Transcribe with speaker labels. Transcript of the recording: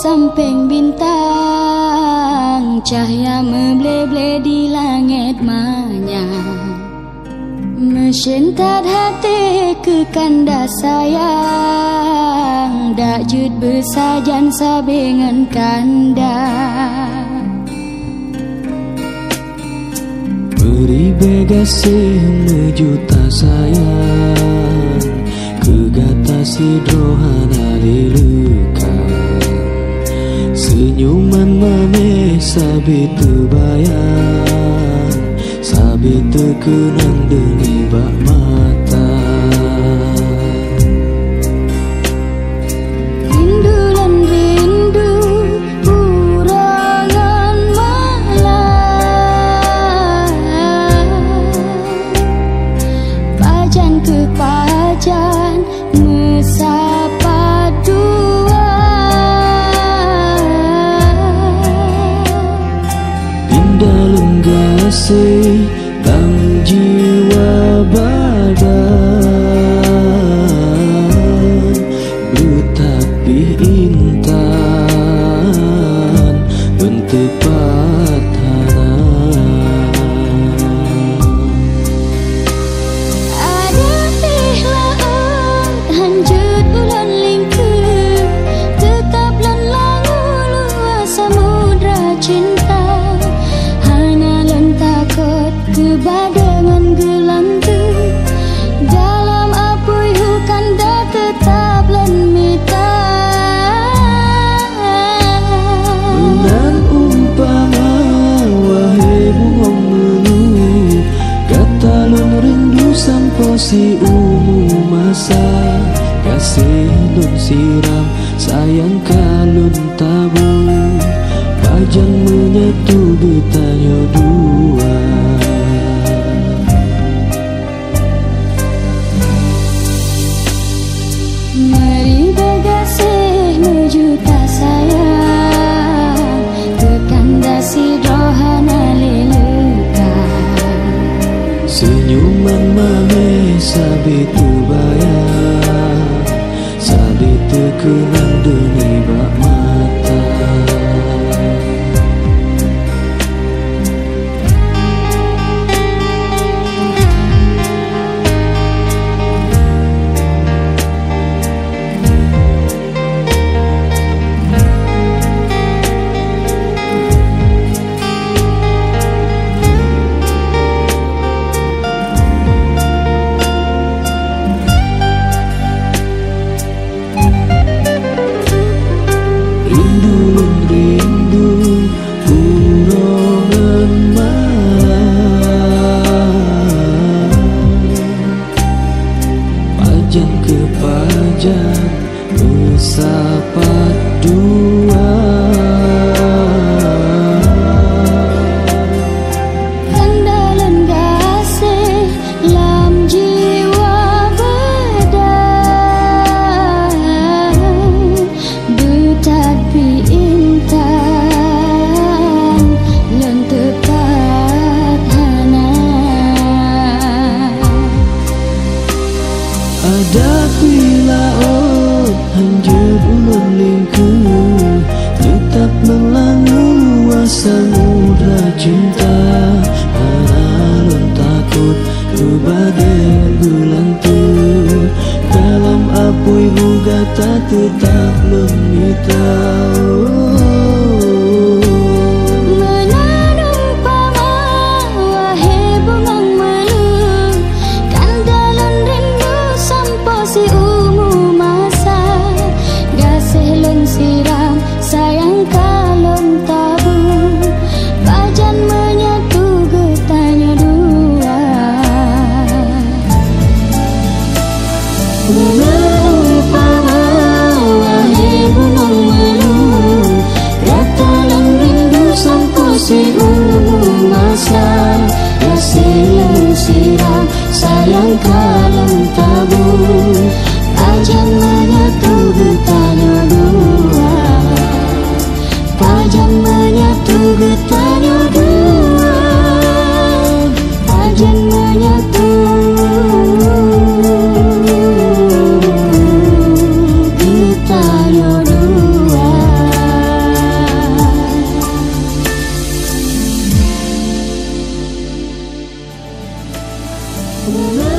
Speaker 1: samping bintang Cahaya memble-ble di langit manya Mesintat hati ke kanda sayang Dak jut bersajan sabingan kanda.
Speaker 2: Beri begasih mejuta sayang Kegatasi drohana diluka Senyuman manis sabi terbayang Sabi terkenang deni sampo si umu masa kasih lun siram sayang kalun tabu. Pajang menyatu bertanya dua.
Speaker 1: Mari bergasih mejuta sayang Kekandasi rohana leluka
Speaker 2: Senyuman manis sabi tu bayang Sabi terkenang deni solidão. Ooh.